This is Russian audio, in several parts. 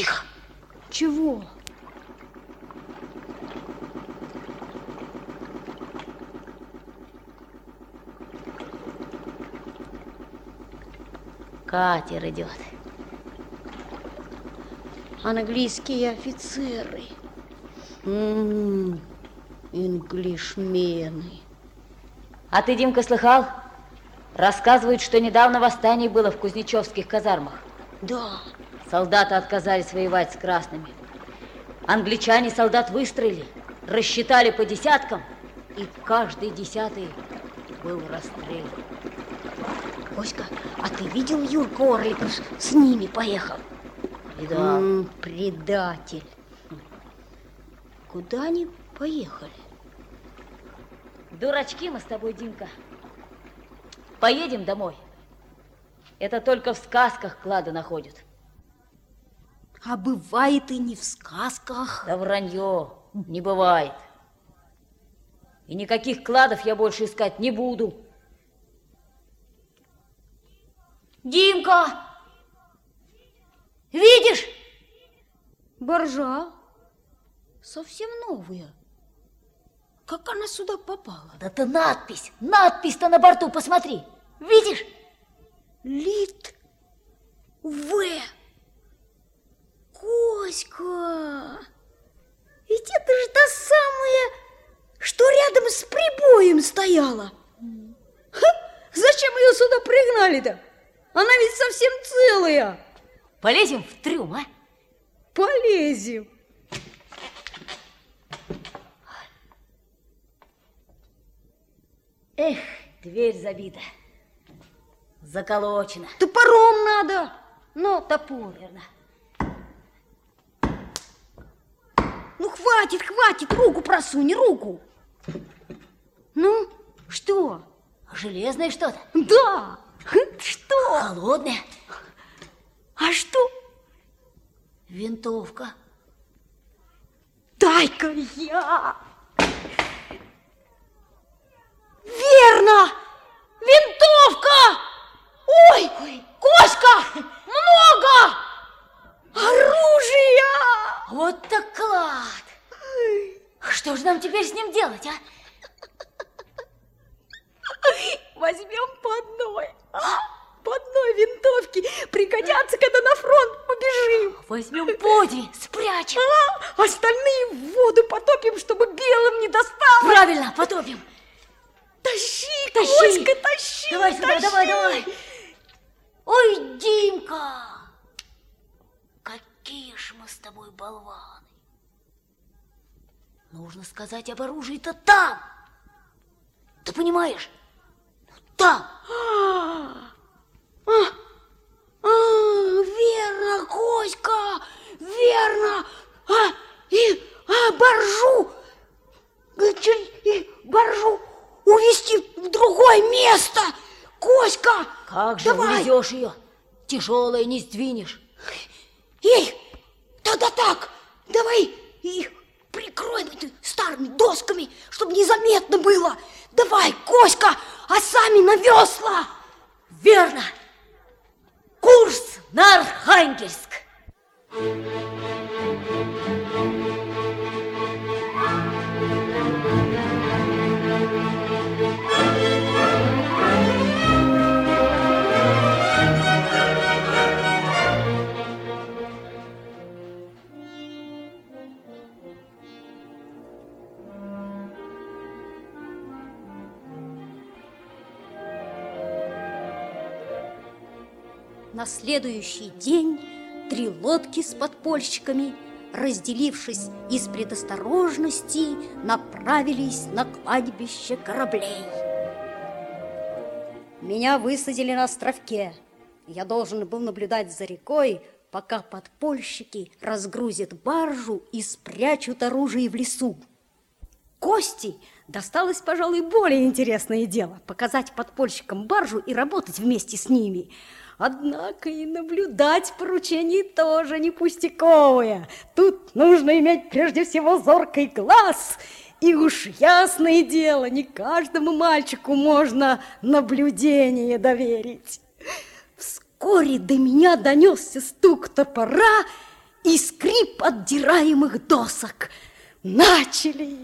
Тихо. Чего? Катер идет. Английские офицеры. М-м, инглишмены. А ты, Димка, слыхал? Рассказывают, что недавно восстание было в Кузнечевских казармах. Да. Солдаты отказались воевать с красными. Англичане солдат выстроили, рассчитали по десяткам, и каждый десятый был расстрелян. Коська, а ты видел Юрку Орликов с ними поехал? Видал. М, предатель. Куда они поехали? Дурачки мы с тобой, Димка. Поедем домой. Это только в сказках клады находят. А бывает и не в сказках. Да вранье не бывает. И никаких кладов я больше искать не буду. Димка! Видишь? Боржа. Совсем новая. Как она сюда попала? Да это надпись. Надпись-то на борту, посмотри. Видишь? Лит В. Коська! Ведь это же та самая, что рядом с прибоем стояла. Ха, зачем ее сюда пригнали-то? Она ведь совсем целая. Полезем в трюм, а? Полезем. Эх, дверь забита. Заколочена. Топором надо. Но топор. Верно. Ну, хватит, хватит, руку просунь, руку. Ну, что? Железное что-то. Да, что? Холодное. А что? Винтовка. Дай-ка я. Верно! Винтовка! Ой, Ой. Коська! Много! Оружия! Вот так клад! Что же нам теперь с ним делать, а? Возьмем по одной. А? По одной винтовке. Пригодятся, когда на фронт побежим. Возьмем две, спрячем. А? Остальные в воду потопим, чтобы белым не досталось. Правильно, потопим. Тащи, Тащи. Коська, тащи. Давай сюда, тащи. давай, давай. Ой, Димка! Какие ж мы с тобой болваны. Нужно сказать об оружии-то там. Ты понимаешь? Ну, Там. А, а, а, верно, Коська, верно. А, и а, боржу, и боржу увести в другое место. Коська, Как же давай. увезешь ее? Тяжелая не сдвинешь. Эй, тогда так, давай их прикроем это старыми досками, чтобы незаметно было. Давай, Коська, а сами на весла. Верно. Курс на Архангельск. На следующий день три лодки с подпольщиками, разделившись из предосторожности, направились на кладбище кораблей. Меня высадили на островке. Я должен был наблюдать за рекой, пока подпольщики разгрузят баржу и спрячут оружие в лесу. Кости досталось, пожалуй, более интересное дело – показать подпольщикам баржу и работать вместе с ними. Однако и наблюдать поручение тоже не пустяковое. Тут нужно иметь прежде всего зоркий глаз. И уж ясное дело, не каждому мальчику можно наблюдение доверить. Вскоре до меня донесся стук топора, и скрип отдираемых досок. Начали!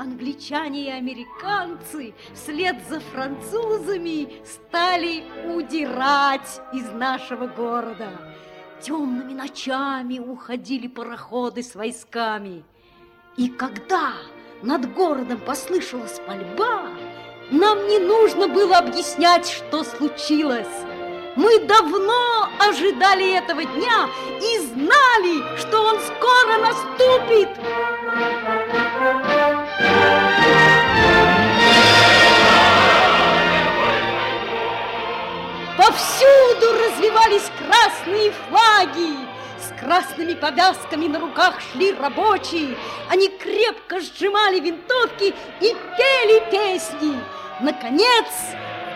Англичане и американцы вслед за французами стали удирать из нашего города. Темными ночами уходили пароходы с войсками. И когда над городом послышалась пальба, нам не нужно было объяснять, что случилось. Мы давно ожидали этого дня и знали, что он скоро наступит. Повсюду развивались красные флаги. С красными повязками на руках шли рабочие. Они крепко сжимали винтовки и пели песни. Наконец,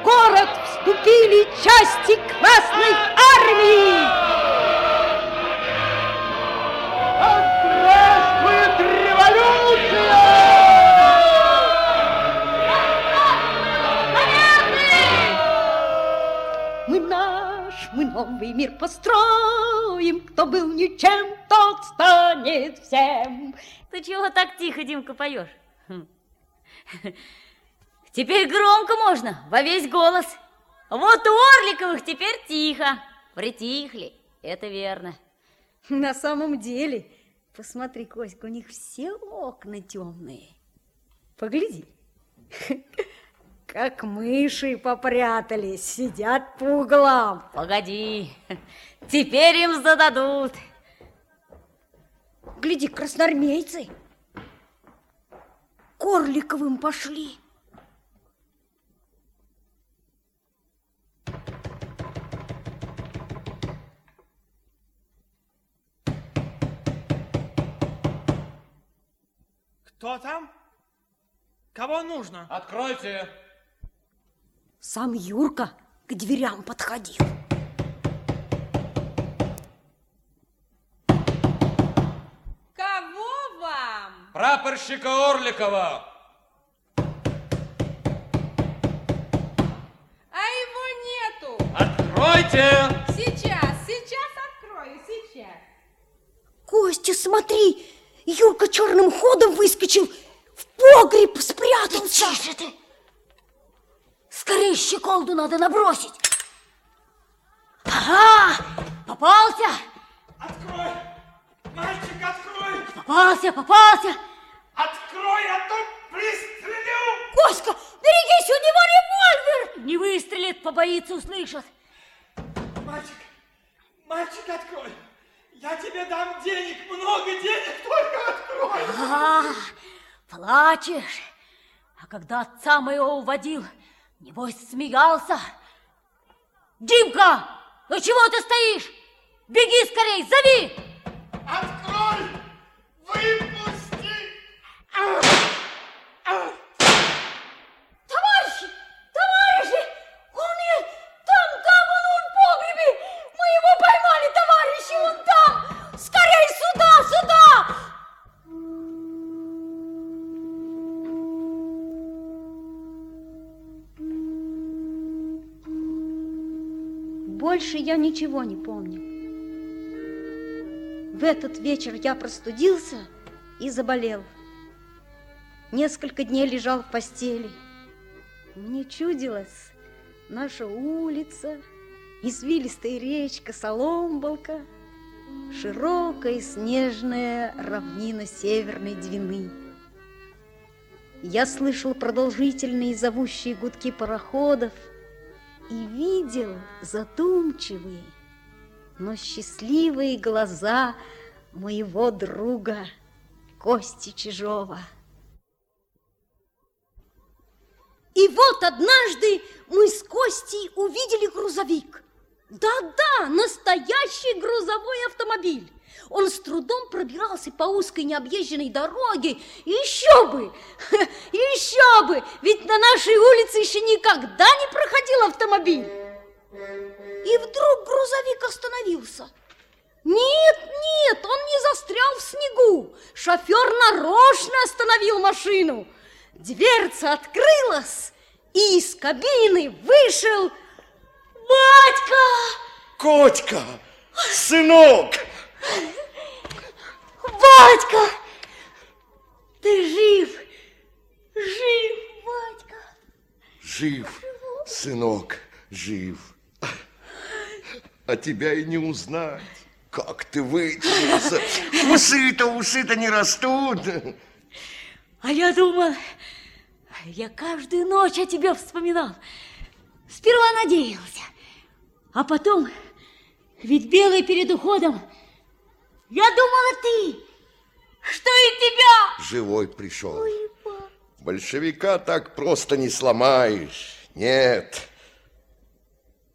в город вступили части Красной Армии. Новый мир построим. Кто был ничем, тот станет всем. Ты чего так тихо, Димка, поешь? Хм. Теперь громко можно, во весь голос. Вот у Орликовых теперь тихо. Притихли, это верно. На самом деле, посмотри, Коська, у них все окна темные. Погляди, как мыши попрятались, сидят по углам. Погоди, теперь им зададут. Гляди, красноармейцы к Орликовым пошли. Кто там? Кого нужно? Откройте! Сам Юрка к дверям подходил. Кого вам? Прапорщика Орликова! А его нету. Откройте! Сейчас, сейчас открою, сейчас. Костя, смотри, Юрка черным ходом выскочил, в погреб спрятался. Тише ты! Скорее щеколду надо набросить. Ага, попался, Открой! Мальчик, открой! попался, попался. Открой, а то пристрелю! Коська, берегись, у него револьвер! Не выстрелит, побоится, услышат. Мальчик, мальчик, открой! Я тебе дам денег, много денег, только открой! А, плачешь. А когда отца моего уводил, небось смеялся. Димка, ну чего ты стоишь? Беги скорей, зови! Открой! Выпусти! Товарищи, товарищи, он и там, там он, он в погребе. Мы его поймали, товарищи, он там. Скорей сюда, сюда. Больше я ничего не помню. В этот вечер я простудился и заболел. Несколько дней лежал в постели. Мне чудилась наша улица, извилистая речка Соломбалка, широкая и снежная равнина Северной Двины. Я слышал продолжительные зовущие гудки пароходов и видел задумчивые, но счастливые глаза моего друга Кости Чижова. И вот однажды мы с Костей увидели грузовик. Да-да, настоящий грузовой автомобиль. Он с трудом пробирался по узкой необъезженной дороге. Еще бы, еще бы, ведь на нашей улице еще никогда не проходил автомобиль. И вдруг грузовик остановился. Нет, нет, он не застрял в снегу. Шофер нарочно остановил машину. Дверца открылась, и из кабины вышел Батька! Котька, сынок, Батька! Ты жив! Жив, батька! жив, сынок, жив. А тебя и не узнать. Как ты вытянулся. Усы-то, усы-то не растут. А я думал, я каждую ночь о тебе вспоминал. Сперва надеялся, а потом, ведь белый перед уходом, я думала ты, что и тебя. Живой пришел. Большевика так просто не сломаешь. Нет.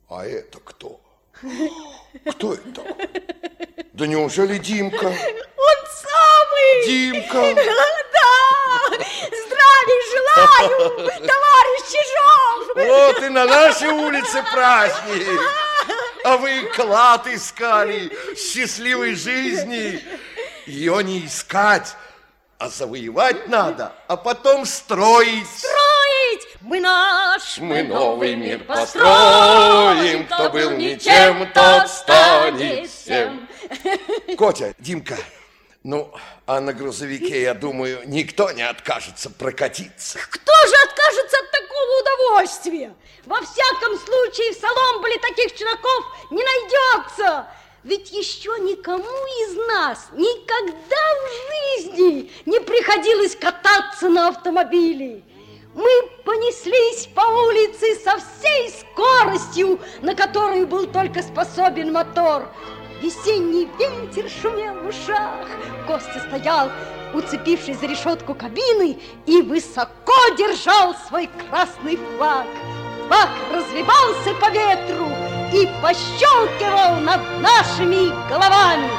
А это кто? Кто это? Да неужели Димка? Он самый! Димка! Да! Здравия желаю, товарищ Чижов! Вот и на нашей улице праздник. А вы клад искали счастливой жизни. Ее не искать, а завоевать надо, а потом строить. Строить мы наш, Мы новый мир построим, кто был ничем, тот станет всем. Котя, Димка, ну, а на грузовике, я думаю, никто не откажется прокатиться. Кто же откажется от такого удовольствия? Во всяком случае, в Соломболе таких чудаков не найдется. Ведь еще никому из нас никогда в жизни не приходилось кататься на автомобиле. Мы понеслись по улице со всей скоростью, на которую был только способен мотор. Весенний ветер шумел в ушах. Костя стоял, уцепившись за решетку кабины, и высоко держал свой красный флаг. Флаг развивался по ветру и пощелкивал над нашими головами.